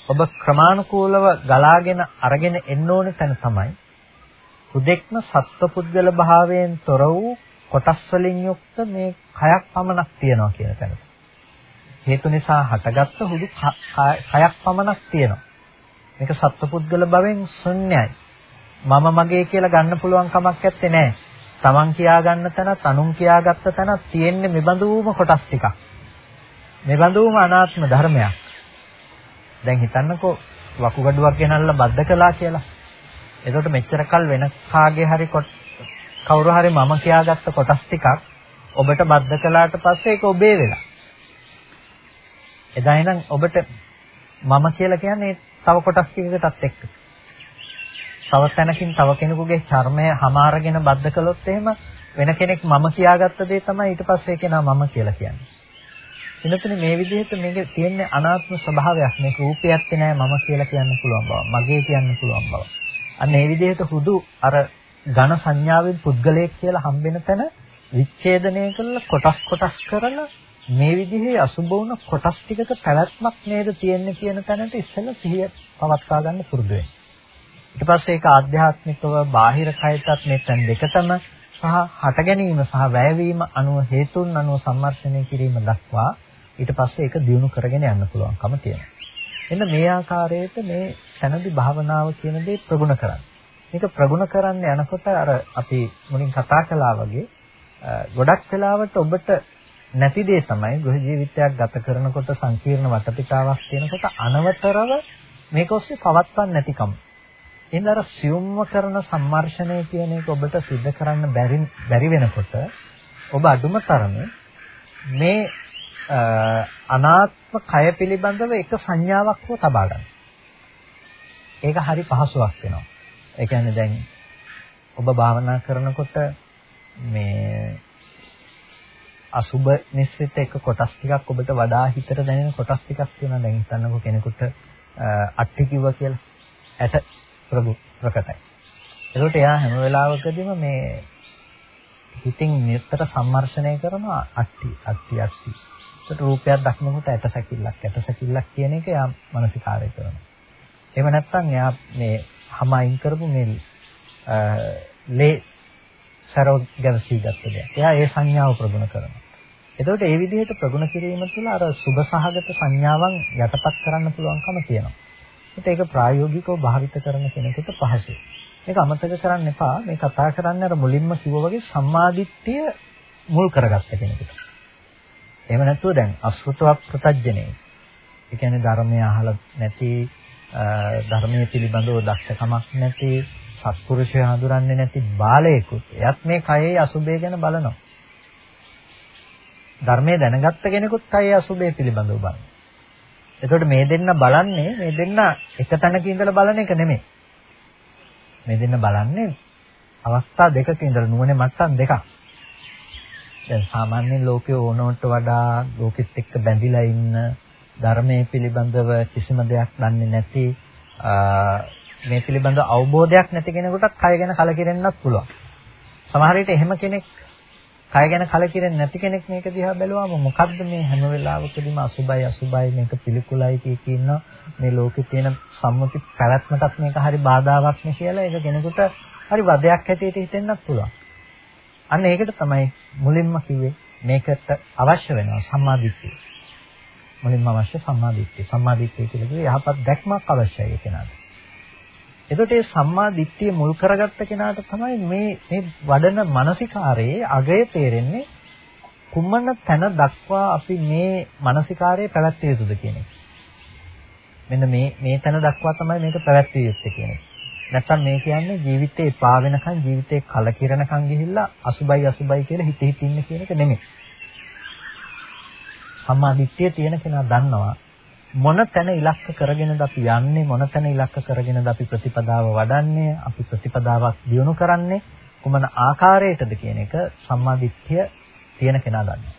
ඔබ ක්‍රමානුකූලව ගලාගෙන අරගෙන එන්න ඕන තැන තමයි උදෙක්ම සත්පුද්ගල භාවයෙන් තොර වූ කොටස් වලින් යුක්ත මේ කයක් පමණක් තියනවා කියන තැනට. හේතු නිසා හටගත්ත හුදු කයක් පමණක් තියෙනවා. මේක සත්පුද්ගල භවෙන් ශුන්‍යයි. මම මගේ කියලා ගන්න පුළුවන් කමක් නැත්තේ නෑ. Taman කියා ගන්න තැනත් අනුන් කියාගත්ත තැනත් තියෙන්නේ මෙබඳුම කොටස් ටිකක්. මෙබඳුම අනාත්ම ධර්මයක්. දැන් හිතන්නකෝ වකුගඩුවක් ගෙනල්ලා බද්ධ කළා කියලා. එතකොට මෙච්චර කල් වෙන කාගේ හරි කවුරු හරි මම කියාගත්ත කොටස් ටිකක් ඔබට බද්ධ කළාට පස්සේ ඒක ඔබේ වෙලා. එදා ඉඳන් ඔබට මම කියලා කියන්නේ තව කොටස් ටිකකටත් එක්ක. තව තැනකින් තව කෙනෙකුගේ චර්මය හමාරගෙන බද්ධ කළොත් එහෙම වෙන කෙනෙක් මම කියාගත්ත දේ තමයි ඊට පස්සේ ඒක නා මම කියලා කියන්නේ. එනතුනේ මේ විදිහට මේක තියෙන්නේ අනාත්ම ස්වභාවයක්. මේක රූපයක් නෑ මම කියලා කියන්න පුළුවන් බව. මගේ කියන්න පුළුවන් බව. අන්න ඒ විදිහට හුදු අර ඝන සංඥාවෙන් පුද්ගලයෙක් කියලා හම්බෙන තැන විච්ඡේදනය කරලා කොටස් කොටස් කරලා මේ විදිහේ අසුබ වුණ කොටස් ටිකක පැවැත්මක් නේද තියෙන්නේ කියන තැනට ඉස්සෙල්ලා සිහිය පවත්වා ගන්න පුරුදු වෙන්න. ඊට පස්සේ ඒක ආධ්‍යාත්මිකව බාහිර කයටත් මේ තැන් දෙකතම සහ හට ගැනීම සහ වැයවීම අනුව හේතුන් අනුව සම්මර්ෂණය කිරීම දක්වා ඊට පස්සේ ඒක දියුණු කරගෙන යන්න පුළුවන්කම තියෙනවා. එන්න මේ ආකාරයට මේ සැනදි භාවනාව කියන දේ ප්‍රගුණ කරන්න. මේක ප්‍රගුණ කරන්න යනකොට අර අපි මුලින් කතා කළා වගේ ගොඩක් වෙලාවට ඔබට නැති දේ තමයි ගෘහ ජීවිතයක් ගත කරනකොට සංකීර්ණ වටපිටාවක් තියෙනකොට අනවතරව මේක ඔස්සේ පවත්වන්න නැතිකම. එහෙනම් අර සියුම්ව කරන සම්මර්ෂණය කියන එක ඔබට සිද්ධ කරන්න බැරි බැරි වෙනකොට ඔබ අදුම තරමේ මේ අනාත්ම කය පිළිබඳව එක සංඥාවක් හෝ තබා ගන්න. ඒක හරි පහසුවක් වෙනවා. ඒ කියන්නේ දැන් ඔබ භාවනා කරනකොට මේ අසුබ නිස්සිත එක කොටස් ටිකක් ඔබට වඩා හිතට දැනෙන කොටස් ටිකක් තියෙනවා. දැන් හිතන්නකෝ කෙනෙකුට අට්ටි කිව්වා කියලා. ඇට ප්‍රභු ප්‍රකටයි. ඒකට එයා හැම වෙලාවකදීම මේ හිතින් නිතර සම්මර්ෂණය කරනවා අට්ටි අට්ටි අට්ටි. ඒකට රූපයක් දක්නකොට ඇට සැකිල්ලක් ඇට සැකිල්ලක් කියන එක එයා මානසිකාරය කරනවා. එහෙම නැත්නම් එයා මේ හැම අයින් කරපු මේ ලේ සරෝ ගැවසී ගත්ත දෙයක්. එයා ඒ සංඥාව ප්‍රගුණ කරනවා. එතකොට ඒ විදිහට ප්‍රගුණ කිරීම තුළ අර සුභ සහගත සංඥාවන් යටපත් කරන්න පුළුවන්කම තියෙනවා. ඒක ප්‍රායෝගිකව භාවිත කරන කෙනෙකුට පහසුයි. මේක අමතක කරන්න එපා. මේ කතා කරන්නේ අර මුලින්ම කිව්වා වගේ සම්මාදිට්ඨිය මුල් කරගත්ත කෙනෙකුට. එහෙම නැත්නම් දැන් අසෘතව ප්‍රත්‍යජනේ. ඒ කියන්නේ ධර්මය අහලා නැති ධර්මයේ පිළිබඳව දක්ෂකමක් නැති සත්පුරුෂය හඳුරන්නේ නැති බාලයෙකුත් එයත් මේ කයේ අසුබය ගැන බලනවා. ධර්මයේ දැනගත්ත කෙනෙකුත් කයේ අසුබය පිළිබඳව බලනවා. එතකොට මේ දෙන්න බලන්නේ මේ දෙන්න එක තැනක ඉඳලා බලන එක නෙමෙයි. මේ දෙන්න බලන්නේ අවස්ථා දෙකක ඉඳලා නුවණේ මට්ටම් දෙකක්. දැන් සාමාන්‍ය ලෝකයේ ඕනවට වඩා ලෝකෙත් එක්ක බැඳිලා ඉන්න ධර්මයේ පිළිබඳව කිසිම දෙයක් දන්නේ නැති මේ පිළිබඳ අවබෝධයක් නැති කෙනෙකුටත් කය ගැන කලකිරෙන්නත් පුළුවන්. සමහර විට එහෙම කෙනෙක් කය ගැන කලකිරෙන්නේ නැති කෙනෙක් මේක දිහා බැලුවාම මොකද්ද මේ හැම වෙලාවකදීම අසුබයි අසුබයි මේක පිළිකුලයි කිය කියන මේ ලෝකේ තියෙන සම්මුති පැවැත්මටත් මේක හරි බාධාවක් නේ කියලා ඒක කෙනෙකුට හරි වදයක් හැටියට හිතෙන්නත් පුළුවන්. අන්න ඒකට තමයි මුලින්ම කිව්වේ මේකට අවශ්‍ය වෙනවා සම්මාදිට්ඨිය. මුලින්ම අවශ්‍ය සම්මාදිට්ඨිය. සම්මාදිට්ඨිය කියලා කිව්වේ යහපත් දැක්මක් අවශ්‍යයි ඒ කෙනාට. එතකොට මේ සම්මා දිට්ඨිය මුල් කරගත්ත කෙනාට තමයි මේ මේ වඩන මානසිකාරයේ අගය තේරෙන්නේ කුමන තැන දක්වා අපි මේ මානසිකාරයේ පැවැත්විය යුතුද කියන එක. මෙන්න මේ මේ තැන දක්වා තමයි මේක පැවැත්විය යුත්තේ කියන එක. නැත්තම් මේ කියන්නේ ජීවිතේ එපා වෙනකන් ජීවිතේ කලකිරණකන් ගිහිල්ලා අසුබයි අසුබයි කියලා හිත හිත ඉන්න කියන එක නෙමෙයි. සම්මා දිට්ඨිය තියෙන කෙනා දන්නවා මොන තැන ඉලක්ක කරගෙනද අපි යන්නේ මොන තැන ඉලක්ක කරගෙනද අපි ප්‍රතිපදාව වඩන්නේ අපි ප්‍රතිපදාවක් දියුණු කරන්නේ කුමන ආකාරයටද කියන එක සම්මාදිට්ඨිය තියෙන කෙනා දන්නවා.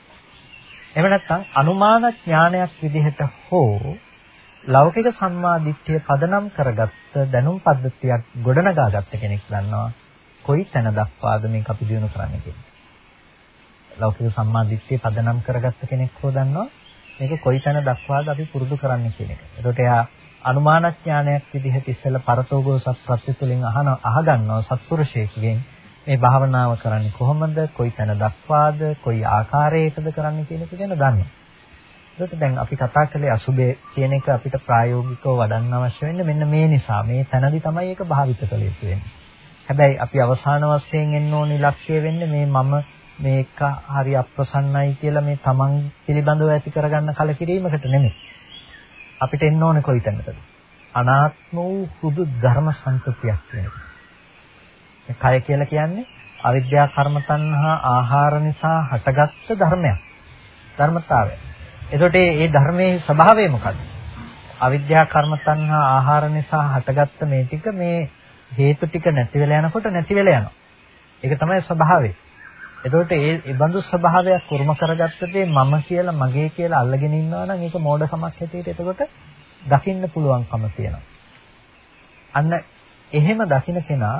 එහෙම නැත්නම් අනුමාන ඥානයක් විදිහට හෝ ලෞකික සම්මාදිට්ඨිය පදනම් කරගත්ත දැනුම් පද්ධතියක් ගොඩනගාගත්ත කෙනෙක් දන්නවා කොයි තැන දක්වාද මේක අපි දියුණු කරන්නේ කියලා. ලෞකික සම්මාදිට්ඨිය පදනම් කරගත්ත කෙනෙක් හෝ දන්නවා මේක කොයි තැන දක්වාද අපි පුරුදු කරන්නේ කියන එක. ඒකට එයා අනුමාන ඥානයක් විදිහට ඉස්සෙල්ලා පරතෝගෝ සත්‍යප්‍රත්‍ය තුළින් අහන අහගන්නවා සත්පුරුෂයෙක්ගෙන් මේ භාවනාව කරන්නේ කොහොමද කොයි තැන දක්වාද කොයි ආකාරයකද කරන්නේ කියන එක ගැන දන්නවා. ඒකට දැන් අපි කතා කළේ අසුබේ කියන එක අපිට ප්‍රායෝගිකව වඩන්න අවශ්‍ය වෙන්නේ මෙන්න මේ නිසා මේ තැනදී තමයි ඒක භාවිත කළ යුතු වෙන්නේ. හැබැයි අපි අවසාන වශයෙන් එන්න ඕන ඉලක්කය වෙන්නේ මේ මම මේක හරි අප්‍රසන්නයි කියලා මේ තමන් පිළිබඳව ඇති කරගන්න කලකිරීමකට නෙමෙයි. අපිට එන්න ඕනේ කොයිතැනකද? අනාත්ම වූ හුදු ධර්ම සංකෘතියක් කියන එක. කය කියලා කියන්නේ අවිද්‍යා කර්ම තණ්හා ආහාර නිසා හටගත්තු ධර්මයක්. ධර්මතාවය. එතකොට මේ ධර්මයේ ස්වභාවය මොකද්ද? අවිද්‍යා කර්ම තණ්හා ආහාර නිසා හටගත්ත මේ ටික මේ හේතු ටික නැති වෙලා යනකොට නැති වෙලා යනවා. ඒක තමයි ස්වභාවය. එතකොට ඒ ඉබඳු ස්වභාවයක් කුරුම කරගත්ත දේ මම කියලා මගේ කියලා අල්ලගෙන ඉන්නවා නම් ඒක මෝඩකමක් හැටියට එතකොට දකින්න පුළුවන්කම තියෙනවා. අන්න එහෙම දකින්න කෙනා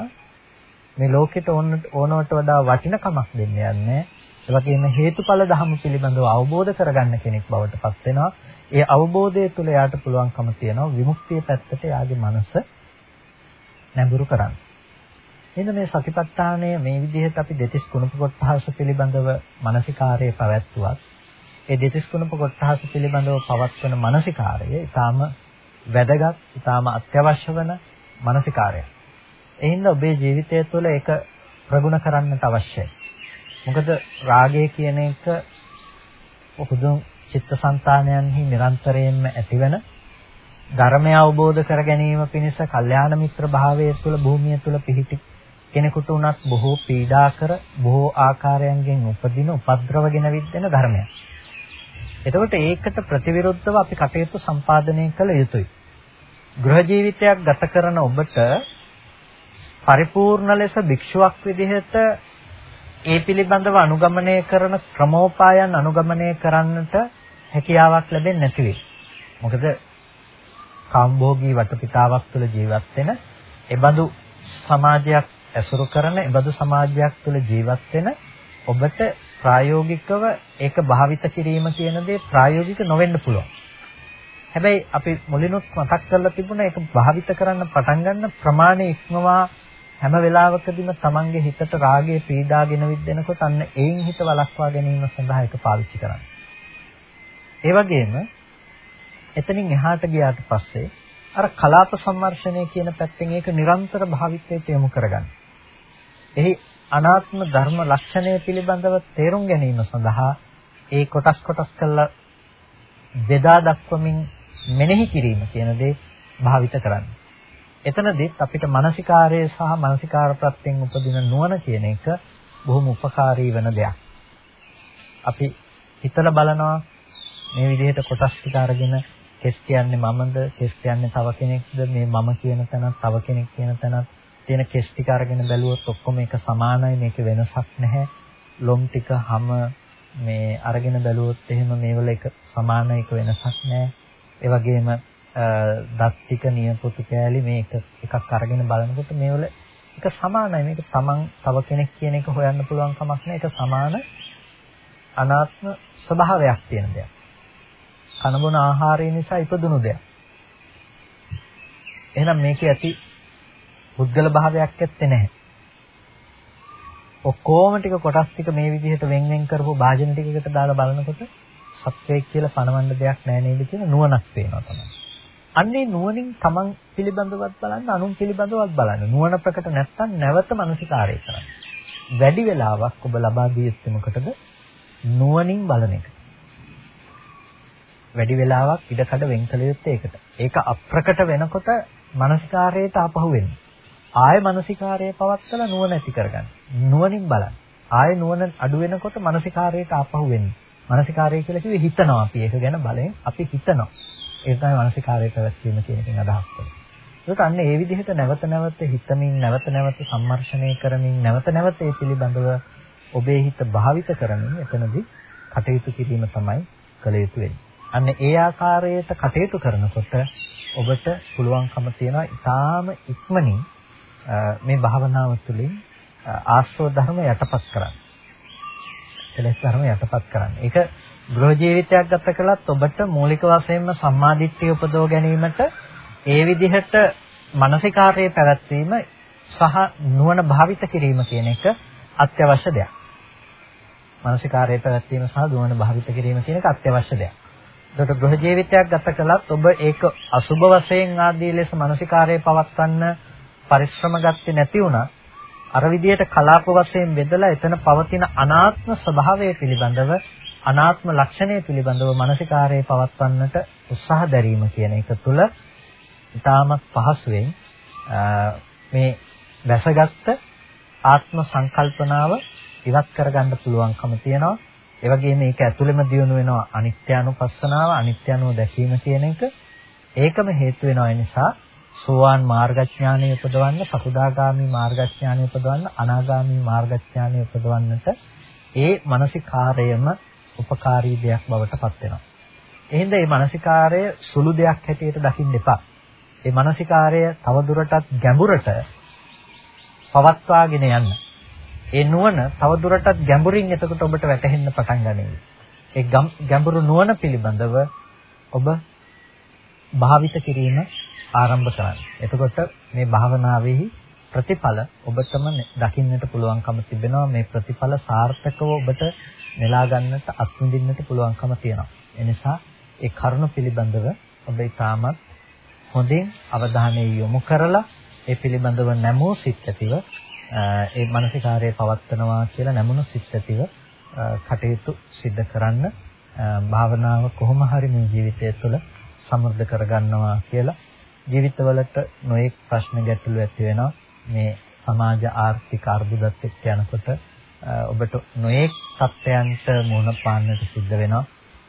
මේ ලෝකෙට ඕනවට වඩා වටිනකමක් දෙන්න යන්නේ ඒ වගේම හේතුඵල ධර්ම පිළිබඳව අවබෝධ කරගන්න කෙනෙක් බවට පත් වෙනවා. ඒ අවබෝධය තුළ යාට පුළුවන්කම තියෙනවා විමුක්තිය පැත්තට යාගේ මනස නැඹුරු කරන්න. එන්න මේ සතිපට්ඨානය මේ විදිහට අපි දෙතිස් කුණප කොටහස පිළිබඳව මානසිකාර්යය පැවැත්වුවත් ඒ දෙතිස් කුණප කොටහස පිළිබඳව පවත්වන මානසිකාර්යය ඊටාම වැදගත්, ඊටාම අත්‍යවශ්‍ය වෙන මානසිකාර්යයක්. එහෙනම් ඔබේ ජීවිතය තුළ ඒක ප්‍රගුණ කරන්නට අවශ්‍යයි. මොකද රාගය කියන එක හුදුම් චිත්තසංතානයන්හි නිරන්තරයෙන්ම ඇතිවන ධර්මය අවබෝධ කර ගැනීම පිණිස කල්යාණ මිත්‍ර භාවයේ තුල භූමිය තුල පිහිටි කෙනෙකුට උනත් බොහෝ පීඩා කර බොහෝ ආකාරයන්ගෙන් උපදින උපද්‍රවගෙන විද්දෙන ධර්මයක්. එතකොට ඒකට ප්‍රතිවිරුද්ධව අපි කටයුතු සම්පාදනය කළ යුතුයි. ගෘහ ජීවිතයක් ගත කරන ඔබට පරිපූර්ණ ලෙස භික්ෂුවක් විදිහට ඒ පිළිබඳව අනුගමනය කරන ක්‍රමෝපායන් අනුගමනය කරන්නට හැකියාවක් ලැබෙන්නේ නැති වෙයි. මොකද කාම්භෝගී වටපිටාවක් තුළ ජීවත් වෙන එබඳු සමාජයක් ඇසුරු කරන එබඳු සමාජයක් තුළ ජීවත් වෙන ඔබට ප්‍රායෝගිකව ඒක භාවිත කිරීම කියන දේ ප්‍රායෝගික නොවෙන්න පුළුවන්. හැබැයි අපි මුලිනුත් මතක් කරලා තිබුණා ඒක භාවිත කරන්න පටන් ගන්න ප්‍රමාණය ඉක්මවා හැම වෙලාවකදීම තමන්ගේ හිතට රාගයේ පීඩාගෙන විද්දෙනකොට අන්න ඒයින් හිත වළක්වා ගැනීම සඳහා ඒක පාවිච්චි කරන්න. ඒ වගේම එතනින් එහාට ගියාට පස්සේ අර කලාප සම්මර්ෂණය කියන පැත්තෙන් ඒක නිරන්තර භාවිතයට යොමු කරගන්න. එහි අනාත්ම ධර්ම ලක්ෂණය පිළිබඳව තේරුම් ගැනීම සඳහා ඒ කොටස් කොටස් කරලා බෙදා දක්වමින් මෙනෙහි කිරීම කියන දේ භාවිත කරන්න. එතනදිත් අපිට මානසිකාරය සහ මානසිකාර ප්‍රත්‍යයෙන් උපදින නුවණ කියන එක බොහොම උපකාරී වෙන දෙයක්. අපි හිතලා බලනවා මේ විදිහට කොටස් ටික අරගෙන කෙස් කියන්නේ මමද කෙස් කියන්නේ තව කෙනෙක්ද මේ මම කියන තැනත් තව කෙනෙක් කියන තැනත් තියෙන කෙස් ටික අරගෙන බැලුවොත් ඔක්කොම එක සමානයි මේක වෙනසක් නැහැ. ලොම් ටික හැම මේ අරගෙන බැලුවොත් එහෙම මේවල එක සමාන එක වෙනසක් නැහැ. ඒ වගේම දත් ටික නියපොතු කෑලි මේ එක එකක් අරගෙන බලනකොට මේවල එක සමානයි. මේක තමන් තව කෙනෙක් කියන එක හොයන්න පුළුවන් කමක් නැහැ. ඒක සමාන අනාත්ම ස්වභාවයක් තියෙන දෙයක්. කනබුන ආහාරය නිසා ඉපදුණු දෙයක්. එහෙනම් මේකේ ඇති පුද්ගල භාවයක් ඇත්තේ නැහැ ඔක්කොම ටික කොටස් ටික මේ විදිහට වෙන් වෙන් කරපු භාජන ටිකකට දාලා බලනකොට සත්‍යයක් කියලා පණවන්න දෙයක් නැහැ නේද කියන නුවණක් පේනවා තමයි. අන්නේ නුවණින් තමන් පිළිබඳවත් බලන්න අනුන් පිළිබඳවත් බලන්න. නුවණ ප්‍රකට නැත්නම් නැවත මානසිකාරය කරන්න. වැඩි වෙලාවක් ඔබ ලබා දී යුත්තේ මොකටද? නුවණින් බලන එක. වැඩි වෙලාවක් ඉඩකඩ වෙන් කළ යුත්තේ ඒකට. ඒක අප්‍රකට වෙනකොට මානසිකාරයට ආපහු වෙන්නේ. ආය මානසිකාරය පවත්තලා නුවණ ඇති කරගන්න. නුවණින් බලන්න. ආය නුවණ අඩු වෙනකොට මානසිකාරයට ආපහු වෙන්නේ. මානසිකාරය කියලා කිව්වේ හිතනවා අපි ඒක ගැන බලෙන් අපි හිතනවා. ඒක තමයි මානසිකාරය පැවැත්වීම කියන එකෙන් අදහස් කරන්නේ. ඒක අන්න ඒ විදිහට නැවත නැවත හිතමින් නැවත නැවත සම්මර්ෂණය කරමින් නැවත නැවත ඒ පිළිබඳව ඔබේ හිත භාවිත කරමින් එතනදී කටයුතු කිරීම තමයි කළ යුතු වෙන්නේ. අන්න ඒ ආකාරයට කටයුතු කරනකොට ඔබට පුළුවන්කම තියෙනවා ඊටාම ඉක්මනින් මේ භාවනාව තුළින් ආශ්‍රව ධර්ම යටපත් කරන්න. එලෙස ධර්ම යටපත් කරන්න. ඒක ගෘහ ජීවිතයක් ගත කළත් ඔබට මූලික වශයෙන්ම සම්මාදිට්ඨිය උපදව ගැනීමට ඒ විදිහට මානසිකාර්යයේ පැවැත්වීම සහ නුවණ භාවිත කිරීම කියන එක අත්‍යවශ්‍ය දෙයක්. මානසිකාර්යයේ පැවැත්වීම සහ නුවණ භාවිත කිරීම කියන එක අත්‍යවශ්‍ය දෙයක්. ඒකට ගෘහ ජීවිතයක් ගත කළත් ඔබ ඒක අසුබ වශයෙන් ආදී ලෙස මානසිකාර්යයේ පවත්වන්න පරිශ්‍රම ගත්තේ නැති වුණා අර විදිහට කලාප වශයෙන් බෙදලා එතන පවතින අනාත්ම ස්වභාවය පිළිබඳව අනාත්ම ලක්ෂණය පිළිබඳව මානසිකාරයේ පවත්වන්නට උත්සාහ දැරීම කියන එක තුළ ඉතාමත් පහසුවෙන් මේ වැසගත්ත ආත්ම සංකල්පනාව ඉවත් කරගන්න පුළුවන්කම තියෙනවා. ඒ වගේම මේක ඇතුළෙම දියුණු වෙනවා අනිත්‍යානුපස්සනාව, අනිත්‍යනුව දැකීම කියන එක. ඒකම හේතු වෙනවා නිසා සෝවාන් මාර්ගඥානය උපදවන්න, සකුදාගාමි මාර්ගඥානය උපදවන්න, අනාගාමි මාර්ගඥානය උපදවන්නට ඒ මානසිකාරයම උපකාරී දෙයක් බවට පත් වෙනවා. එහෙනම් මේ මානසිකාරය සුළු දෙයක් හැටියට දකින්න එපා. මේ මානසිකාරය තවදුරටත් ගැඹුරට පවත්වාගෙන යන්න. ඒ නුවණ තවදුරටත් ගැඹුරින් එතකොට ඔබට වැටහෙන්න පටන් ගනීවි. ඒ ගැඹුරු නුවණ පිළිබඳව ඔබ භාවිත කිරීම ආරම්භ කරන්න. එතකොට මේ භාවනාවේහි ප්‍රතිඵල ඔබටම දකින්නට පුළුවන්කම තිබෙනවා මේ ප්‍රතිඵල සාර්ථකව ඔබට නෙලා ගන්නට අත්විඳින්නට පුළුවන්කම තියෙනවා. ඒ නිසා ඒ කරුණ පිළිබඳව ඔබ ඊටමත් හොඳින් අවධානය යොමු කරලා ඒ පිළිබඳව නැමූ සිත් ඇතිව ඒ මානසිකාර්යය පවත්නවා කියලා නැමුණු සිත් ඇතිව කටයුතු සිද්ධ කරන්න භාවනාව කොහොම හරි මේ ජීවිතය තුළ සමෘද්ධ කරගන්නවා කියලා ජීවිතවලට නොඑක් ප්‍රශ්න ගැටලු ඇති වෙනවා මේ සමාජ ආර්ථික අර්බුදත් එක්ක යනකොට ඔබට නොඑක් සත්‍යයන්ට මුහුණ පාන්නට සිද්ධ වෙනවා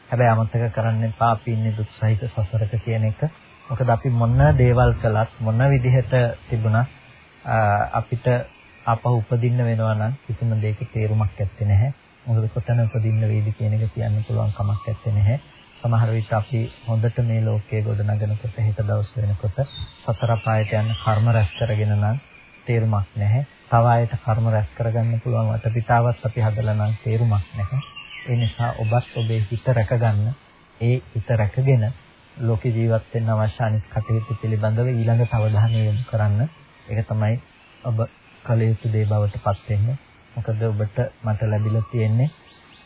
හැබැයි අමතක කරන්න එපා අපි ඉන්නේ දුක් සහිත සසරක කියන එක මොකද අපි මොන දේවල් කළත් මොන විදිහට තිබුණත් අපිට ආපහු උපදින්න වෙනවා නම් කිසිම දෙයක තේරුමක් ඇත්තේ නැහැ. මොකද කොතන උපදින්න වේද කියන එක කියන්න පුළුවන් කමක් ඇත්තේ නැහැ. සමහර විට අපි හොඳට මේ ලෝකයේ ගොඩනගනකොට හිත දවස් වෙනකොට සතර පායට යන කර්ම රැස් කරගෙන නම් තේරුමක් නැහැ. තව ආයත කර්ම රැස් කරගන්න පුළුවන් වටපිටාවක් අපි හදලා නම් තේරුමක් නැහැ. ඒ නිසා ඔබත් ඔබේ හිත රැකගන්න ඒ හිත රැකගෙන ලෝක ජීවත් වෙන්න අවශ්‍ය අනිත් කටයුතු පිළිබඳව ඊළඟ අවධානය යොමු කරන්න. ඒක තමයි ඔබ කල යුතු දේ බවට පත් වෙන්නේ. මොකද ඔබට මට ලැබිලා තියෙන්නේ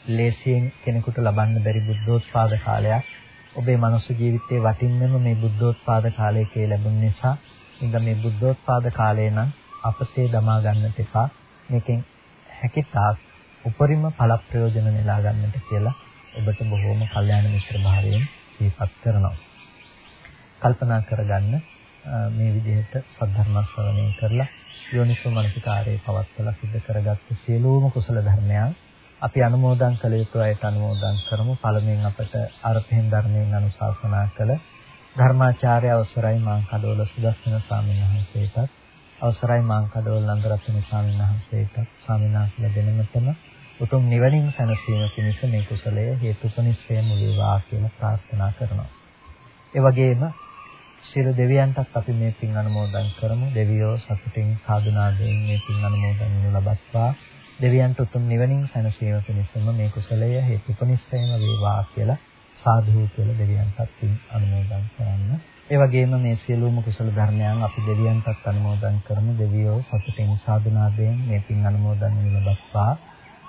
ලේසියෙන් කෙනෙකුට ලබන්න බැරි බුද්ධෝත්පාද කාලයක්. ඔබේ මනුස්ස ජීවිතයේ වටින්නම මේ බුද්ධෝත්පාද කාලය කියලා ලැබුණ නිසා ඉතින් මේ බුද්ධෝත්පාද කාලය නම් අපතේ දමා ගන්නට එපා. මේකෙන් හැකිතාක් උපරිම ඵල ප්‍රයෝජන නෙලා ගන්නට කියලා ඔබට බොහෝම කල්යාණ මිත්‍ර භාවයෙන් සිහිපත් කරනවා. කල්පනා කරගන්න මේ විදිහට සද්ධර්ම ශ්‍රවණය කරලා යෝනිසෝ මනසිකාරයේ පවත්වලා සිද්ධ කරගත්ත සියලුම කුසල ධර්මයන් අපි අනුමෝදන් කළ යුතු අයට අනුමෝදන් කරමු. පළමුවෙන් අපට අර්ථයෙන් ධර්මයෙන් අනුශාසනා කළ ධර්මාචාර්ය අවසරයි මාංකඩෝල සුදස්සන ස්වාමීන් වහන්සේටත් අවසරයි මාංකඩෝල නන්දරත්න ස්වාමීන් වහන්සේටත් ස්වාමීන් වහන්සේලා දෙනමතම උතුම් නිවනින් සැනසීම පිණිස මේ කුසලය හේතුපනිස්සයම වේවා කියලා ප්‍රාර්ථනා කරනවා. ඒ වගේම සියලු දෙවියන්ටත් අපි මේ පින් අනුමෝදන් කරමු. දෙවියෝ සතුටින් සාදුනාදයෙන් මේ පින් අනුමෝදන් වනු ලබත්වා. දෙවියන්ට උතුම් නිවනින් සැනසීම පිණිසම මේ කුසලය හේතුපනිස්සයම වේවා කියලා සාදු කියලා දෙවියන්ටත් පින් අනුමෝදන් කරන්න. ඒ වගේම මේ සියලුම කුසල ධර්මයන් අපි දෙවියන්ටත් අනුමෝදන් කරමු. දෙවියෝ සතුටින් සාදුනාදයෙන් මේ පින් අනුමෝදන් වනු ලබත්වා.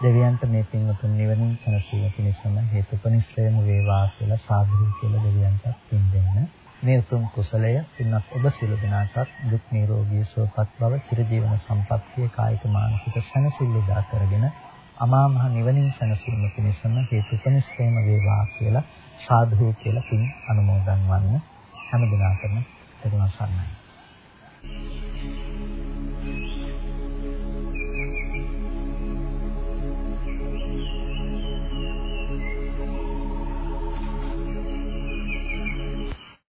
දෙවියන්ට මේ පින් උතුම් නිවනින් සැනසීම පිණිසම හේතුපනිස්සයම වේවා කියලා සාදු කියලා දෙවියන්ටත් පින් දෙන්න. මේ උතුම් කුසලය පින්වත් ඔබ සියලු දෙනාටත් දුක් නිරෝගී සුවපත් බව චිරජීවන සම්පන්නිය කායික මානසික සැනසෙල්ල දා කරගෙන අමා මහ නිවනින් සැනසීම පිණිසම හේතුපනිස්සේම වේවා කියලා සාදු කියලා පින් අනුමෝදන් වන්න හැම දිනකටම තෙරුවන් සරණයි.